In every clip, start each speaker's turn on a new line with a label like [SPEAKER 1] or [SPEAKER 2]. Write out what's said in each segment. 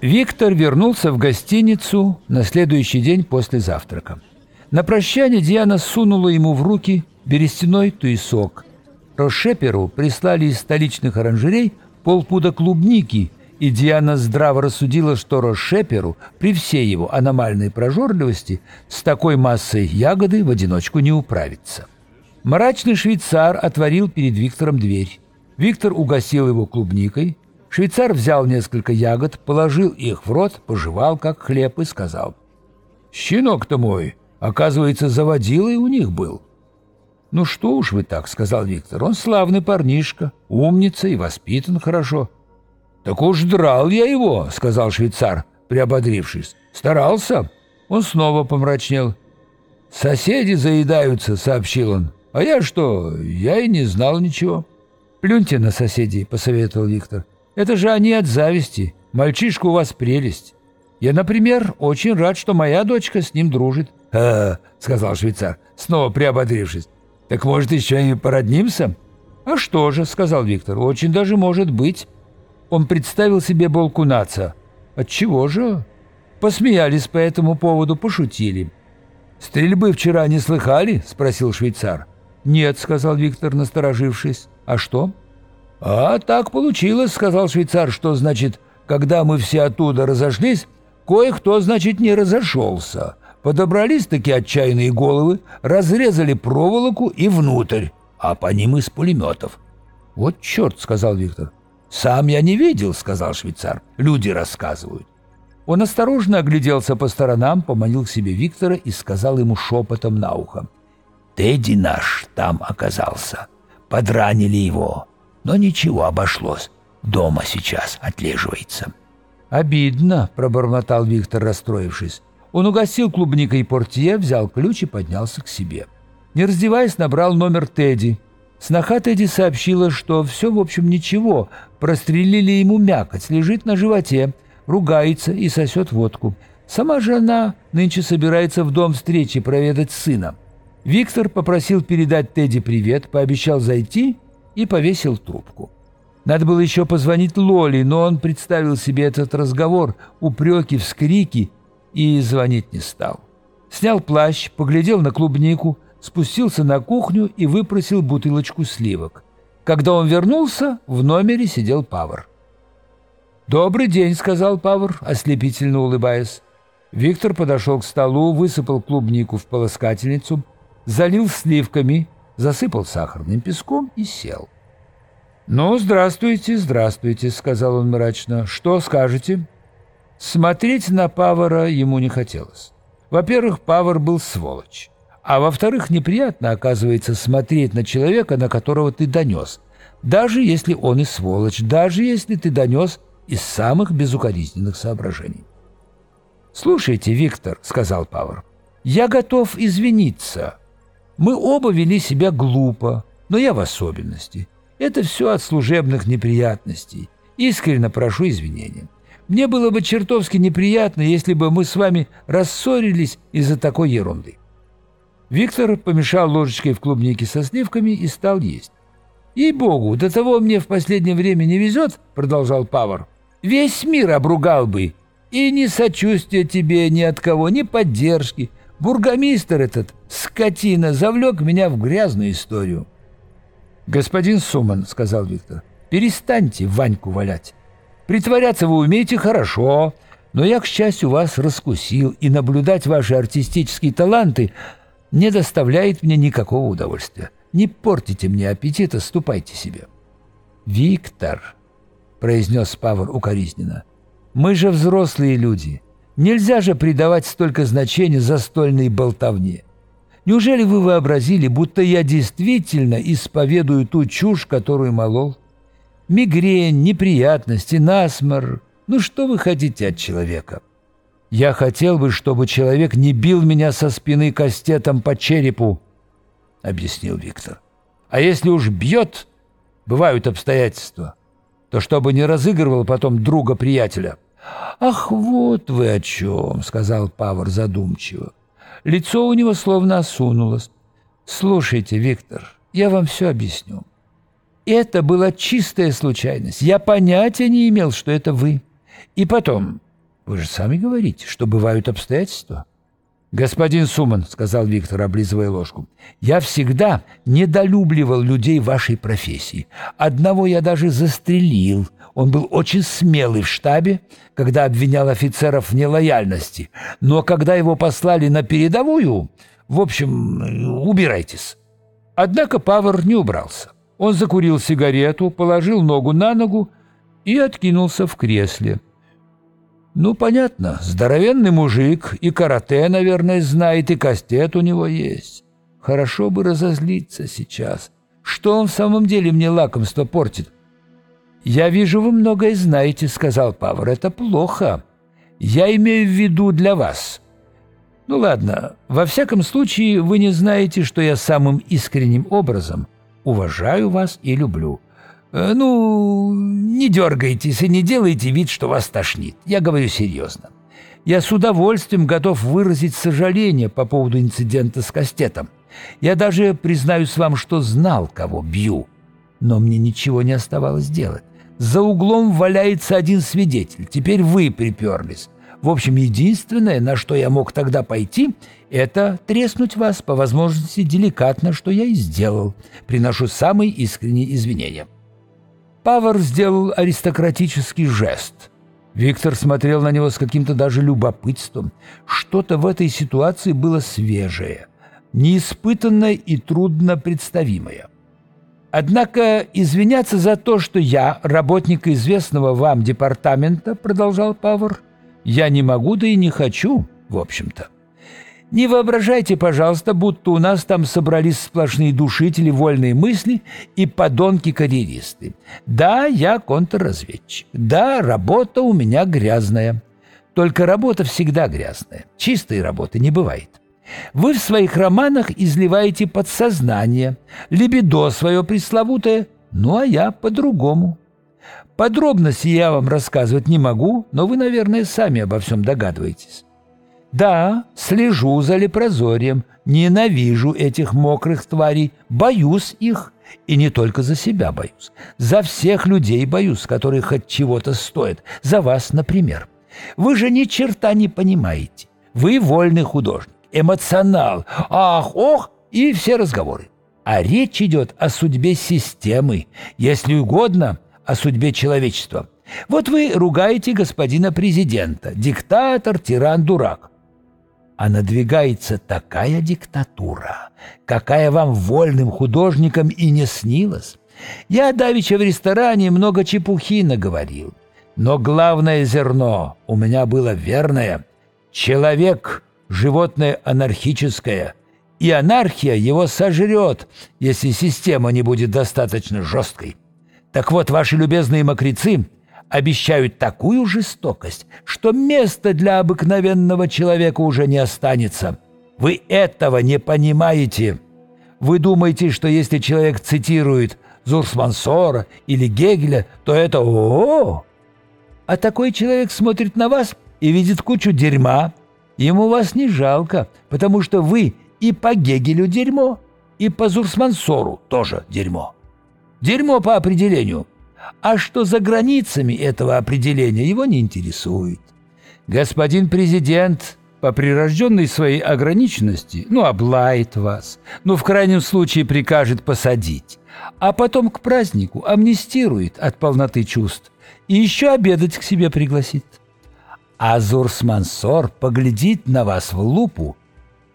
[SPEAKER 1] Виктор вернулся в гостиницу на следующий день после завтрака. На прощание Диана сунула ему в руки берестяной туесок. Рошеперу прислали из столичных оранжерей полпуда клубники, и Диана здраво рассудила, что Рошеперу при всей его аномальной прожорливости с такой массой ягоды в одиночку не управится. Мрачный швейцар отворил перед Виктором дверь. Виктор угостил его клубникой. Швейцар взял несколько ягод, положил их в рот, пожевал как хлеб и сказал. «Щенок-то мой, оказывается, заводилой у них был». «Ну что уж вы так», — сказал Виктор, — «он славный парнишка, умница и воспитан хорошо». «Так уж драл я его», — сказал швейцар, приободрившись. «Старался». Он снова помрачнел. «Соседи заедаются», — сообщил он. «А я что? Я и не знал ничего». «Плюньте на соседей», — посоветовал Виктор. «Это же они от зависти. Мальчишка у вас прелесть. Я, например, очень рад, что моя дочка с ним дружит». «А, — сказал швейцар, снова приободрившись. «Так, может, еще и породнимся?» «А что же», — сказал Виктор, — «очень даже может быть». Он представил себе Болкунаца. «Отчего же?» Посмеялись по этому поводу, пошутили. «Стрельбы вчера не слыхали?» — спросил швейцар. «Нет», — сказал Виктор, насторожившись. «А что?» «А так получилось», — сказал швейцар, «что, значит, когда мы все оттуда разошлись, кое-кто, значит, не разошелся. Подобрались такие отчаянные головы, разрезали проволоку и внутрь, а по ним из пулеметов». «Вот черт», — сказал Виктор. «Сам я не видел», — сказал швейцар. «Люди рассказывают». Он осторожно огляделся по сторонам, поманил к себе Виктора и сказал ему шепотом на ухо. «Тедди наш там оказался. Подранили его. Но ничего, обошлось. Дома сейчас отлеживается». «Обидно», — пробормотал Виктор, расстроившись. Он угасил клубникой портье, взял ключ и поднялся к себе. Не раздеваясь, набрал номер Тедди. Сноха Тедди сообщила, что все, в общем, ничего. Прострелили ему мякоть, лежит на животе, ругается и сосет водку. Сама же она нынче собирается в дом встречи проведать сына. Виктор попросил передать Тедди привет, пообещал зайти и повесил трубку. Надо было еще позвонить Лоли, но он представил себе этот разговор, упреки, вскрики и звонить не стал. Снял плащ, поглядел на клубнику, спустился на кухню и выпросил бутылочку сливок. Когда он вернулся, в номере сидел Павар. «Добрый день», — сказал Павар, ослепительно улыбаясь. Виктор подошел к столу, высыпал клубнику в полоскательницу, залил сливками, засыпал сахарным песком и сел. «Ну, здравствуйте, здравствуйте», — сказал он мрачно. «Что скажете?» Смотреть на Павара ему не хотелось. Во-первых, Павар был сволочь. А во-вторых, неприятно, оказывается, смотреть на человека, на которого ты донес. Даже если он и сволочь, даже если ты донес из самых безукоризненных соображений. «Слушайте, Виктор», — сказал Павар, — «я готов извиниться. Мы оба вели себя глупо, но я в особенности. Это все от служебных неприятностей. Искренне прошу извинения. Мне было бы чертовски неприятно, если бы мы с вами рассорились из-за такой ерунды. Виктор помешал ложечкой в клубнике со сливками и стал есть. «Ей-богу, до того мне в последнее время не везет», — продолжал Павар. «Весь мир обругал бы. И ни сочувствия тебе ни от кого, ни поддержки. Бургомистр этот, скотина, завлек меня в грязную историю». «Господин Суман», — сказал Виктор, — «перестаньте Ваньку валять. Притворяться вы умеете хорошо, но я, к счастью, вас раскусил, и наблюдать ваши артистические таланты не доставляет мне никакого удовольствия. Не портите мне аппетита, ступайте себе». «Виктор», — произнес Павар укоризненно, — «мы же взрослые люди. Нельзя же придавать столько значения застольной болтовне. Неужели вы вообразили, будто я действительно исповедую ту чушь, которую молол? Мигрень, неприятности, насмор. Ну что вы хотите от человека?» Я хотел бы, чтобы человек не бил меня со спины кастетом по черепу, — объяснил Виктор. А если уж бьет, бывают обстоятельства, то чтобы не разыгрывал потом друга-приятеля. «Ах, вот вы о чем!» — сказал Павар задумчиво. Лицо у него словно осунулось. «Слушайте, Виктор, я вам все объясню. Это была чистая случайность. Я понятия не имел, что это вы. И потом, Вы же сами говорите, что бывают обстоятельства. «Господин Суман», — сказал Виктор, облизывая ложку, — «я всегда недолюбливал людей вашей профессии. Одного я даже застрелил. Он был очень смелый в штабе, когда обвинял офицеров в нелояльности. Но когда его послали на передовую, в общем, убирайтесь». Однако Павар не убрался. Он закурил сигарету, положил ногу на ногу и откинулся в кресле. Ну, понятно, здоровенный мужик, и карате, наверное, знает, и кастет у него есть. Хорошо бы разозлиться сейчас. Что он в самом деле мне лакомство портит? «Я вижу, вы многое знаете», — сказал Павр. «Это плохо. Я имею в виду для вас». «Ну ладно, во всяком случае, вы не знаете, что я самым искренним образом уважаю вас и люблю. Э, «Ну, не дергайтесь и не делайте вид, что вас тошнит. Я говорю серьезно. Я с удовольствием готов выразить сожаление по поводу инцидента с кастетом. Я даже признаюсь вам, что знал, кого бью. Но мне ничего не оставалось делать. За углом валяется один свидетель. Теперь вы приперлись. В общем, единственное, на что я мог тогда пойти, это треснуть вас, по возможности деликатно, что я и сделал. Приношу самые искренние извинения». Павар сделал аристократический жест. Виктор смотрел на него с каким-то даже любопытством. Что-то в этой ситуации было свежее, неиспытанное и трудно представимое. Однако извиняться за то, что я, работник известного вам департамента, продолжал Павар, я не могу, да и не хочу, в общем-то. Не воображайте, пожалуйста, будто у нас там собрались сплошные душители вольные мысли и подонки-карьеристы. Да, я контрразведчик. Да, работа у меня грязная. Только работа всегда грязная. Чистой работы не бывает. Вы в своих романах изливаете подсознание, либидо свое пресловутое, ну а я по-другому. Подробности я вам рассказывать не могу, но вы, наверное, сами обо всем догадываетесь. Да, слежу за лепрозорием, ненавижу этих мокрых тварей, боюсь их, и не только за себя боюсь. За всех людей боюсь, которые хоть чего-то стоят. За вас, например. Вы же ни черта не понимаете. Вы вольный художник, эмоционал. Ах, ох, и все разговоры. А речь идет о судьбе системы, если угодно, о судьбе человечества. Вот вы ругаете господина президента, диктатор, тиран, дурак а надвигается такая диктатура, какая вам вольным художникам и не снилась. Я давеча в ресторане много чепухи наговорил, но главное зерно у меня было верное. Человек — животное анархическое, и анархия его сожрет, если система не будет достаточно жесткой. Так вот, ваши любезные мокрецы — обещают такую жестокость, что места для обыкновенного человека уже не останется. Вы этого не понимаете. Вы думаете, что если человек цитирует Зурсмансора или Гегеля, то это о, -о, А такой человек смотрит на вас и видит кучу дерьма. Ему вас не жалко, потому что вы и по Гегелю дерьмо, и по Зурсмансору тоже дерьмо. Дерьмо по определению – а что за границами этого определения его не интересует. Господин президент по прирожденной своей ограниченности, ну, облает вас, ну, в крайнем случае прикажет посадить, а потом к празднику амнистирует от полноты чувств и еще обедать к себе пригласит. А Зурсмансор поглядит на вас в лупу,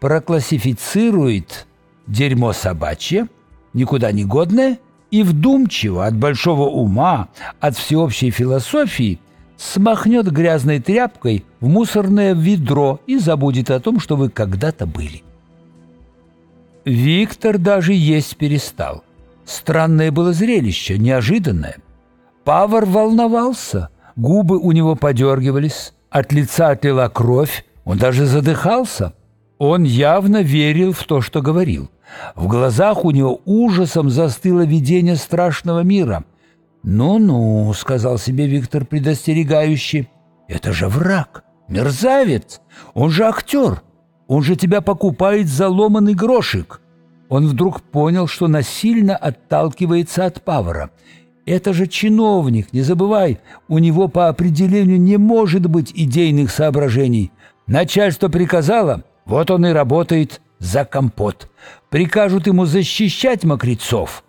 [SPEAKER 1] проклассифицирует дерьмо собачье, никуда не годное – и вдумчиво, от большого ума, от всеобщей философии, смахнет грязной тряпкой в мусорное ведро и забудет о том, что вы когда-то были. Виктор даже есть перестал. Странное было зрелище, неожиданное. Павар волновался, губы у него подергивались, от лица отлила кровь, он даже задыхался. Он явно верил в то, что говорил. В глазах у него ужасом застыло видение страшного мира. «Ну-ну», — сказал себе Виктор предостерегающе, — «это же враг, мерзавец, он же актер, он же тебя покупает за ломаный грошик». Он вдруг понял, что насильно отталкивается от Павара. Это же чиновник, не забывай, у него по определению не может быть идейных соображений. Начальство приказало, вот он и работает за компот. Прикажут ему защищать мокрецов.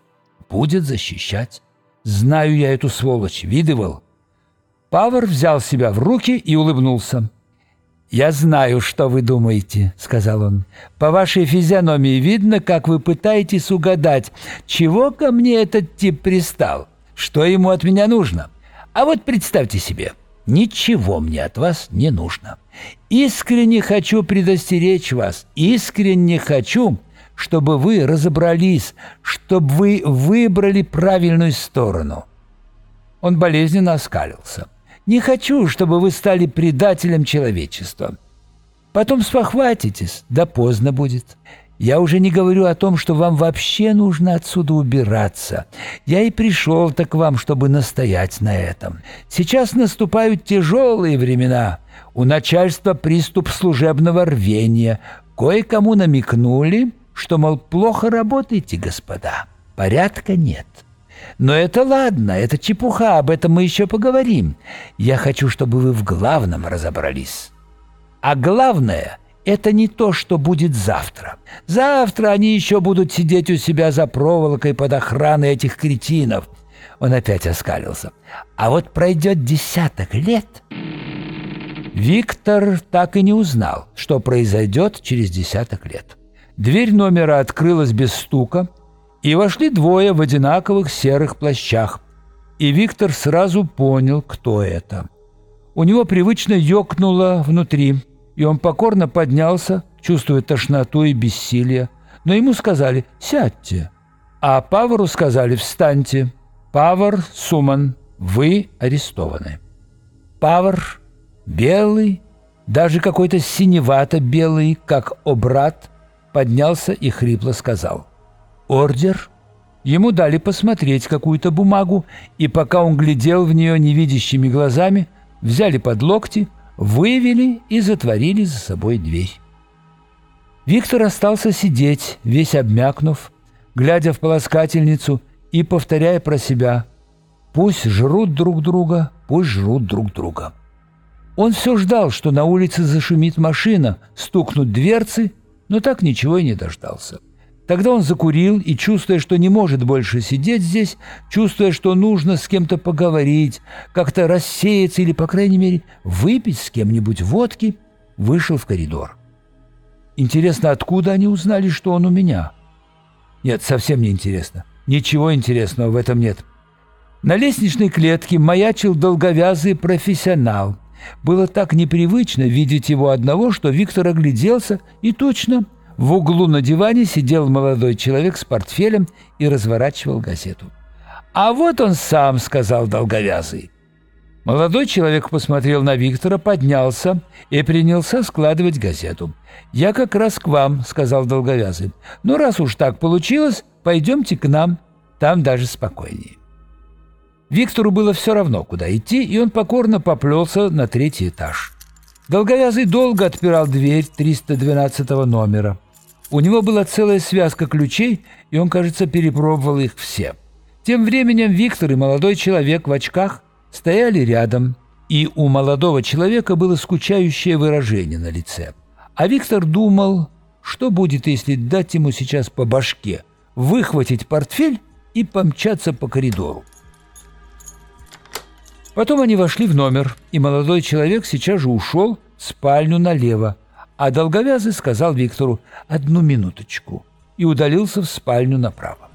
[SPEAKER 1] Будет защищать. Знаю я эту сволочь, видывал. Павар взял себя в руки и улыбнулся. «Я знаю, что вы думаете», — сказал он. «По вашей физиономии видно, как вы пытаетесь угадать, чего ко мне этот тип пристал, что ему от меня нужно. А вот представьте себе, ничего мне от вас не нужно. Искренне хочу предостеречь вас, искренне хочу, чтобы вы разобрались, чтобы вы выбрали правильную сторону». Он болезненно оскалился. Не хочу, чтобы вы стали предателем человечества. Потом спохватитесь, да поздно будет. Я уже не говорю о том, что вам вообще нужно отсюда убираться. Я и пришел-то к вам, чтобы настоять на этом. Сейчас наступают тяжелые времена. У начальства приступ служебного рвения. Кое-кому намекнули, что, мол, плохо работаете, господа. Порядка нет. Но это ладно, это чепуха, об этом мы еще поговорим. Я хочу, чтобы вы в главном разобрались. А главное – это не то, что будет завтра. Завтра они еще будут сидеть у себя за проволокой под охраной этих кретинов. Он опять оскалился. А вот пройдет десяток лет... Виктор так и не узнал, что произойдет через десяток лет. Дверь номера открылась без стука – и вошли двое в одинаковых серых плащах. И Виктор сразу понял, кто это. У него привычно ёкнуло внутри, и он покорно поднялся, чувствуя тошноту и бессилие. Но ему сказали «сядьте», а Павару сказали «встаньте». «Павар Суман, вы арестованы». Павар, белый, даже какой-то синевато-белый, как обрат, поднялся и хрипло сказал – ордер. Ему дали посмотреть какую-то бумагу, и пока он глядел в нее невидящими глазами, взяли под локти, вывели и затворили за собой дверь. Виктор остался сидеть, весь обмякнув, глядя в полоскательницу и повторяя про себя «Пусть жрут друг друга, пусть жрут друг друга». Он все ждал, что на улице зашумит машина, стукнут дверцы, но так ничего и не дождался. Тогда он закурил и, чувствуя, что не может больше сидеть здесь, чувствуя, что нужно с кем-то поговорить, как-то рассеяться или, по крайней мере, выпить с кем-нибудь водки, вышел в коридор. Интересно, откуда они узнали, что он у меня? Нет, совсем не интересно. Ничего интересного в этом нет. На лестничной клетке маячил долговязый профессионал. Было так непривычно видеть его одного, что Виктор огляделся и точно – в углу на диване сидел молодой человек с портфелем и разворачивал газету. «А вот он сам», — сказал долговязый. Молодой человек посмотрел на Виктора, поднялся и принялся складывать газету. «Я как раз к вам», — сказал долговязый. «Ну, раз уж так получилось, пойдемте к нам, там даже спокойнее». Виктору было все равно, куда идти, и он покорно поплелся на третий этаж. Долговязый долго отпирал дверь 312 номера. У него была целая связка ключей, и он, кажется, перепробовал их все. Тем временем Виктор и молодой человек в очках стояли рядом, и у молодого человека было скучающее выражение на лице. А Виктор думал, что будет, если дать ему сейчас по башке, выхватить портфель и помчаться по коридору. Потом они вошли в номер, и молодой человек сейчас же ушел в спальню налево, а долговязый сказал Виктору «одну минуточку» и удалился в спальню направо.